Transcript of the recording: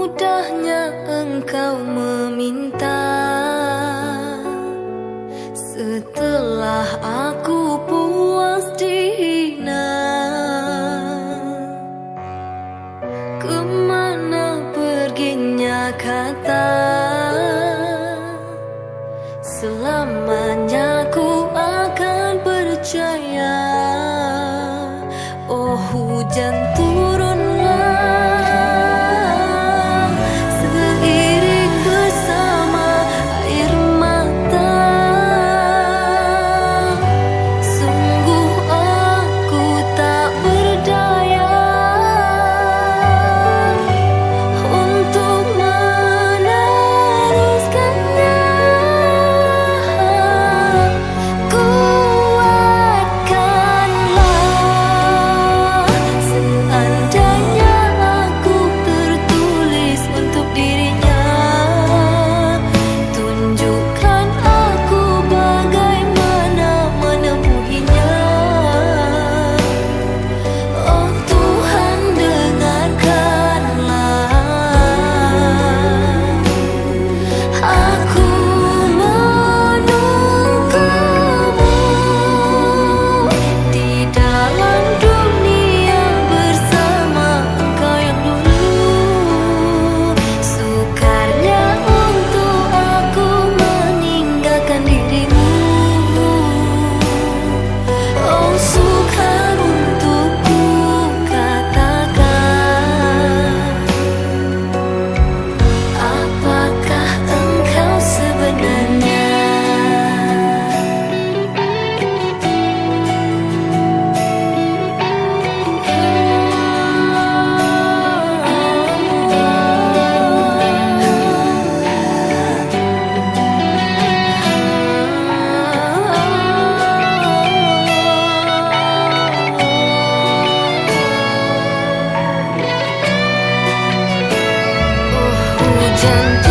Mudahnya engkau meminta. Setelah aku puas dihina Ke mana perginya kata 天。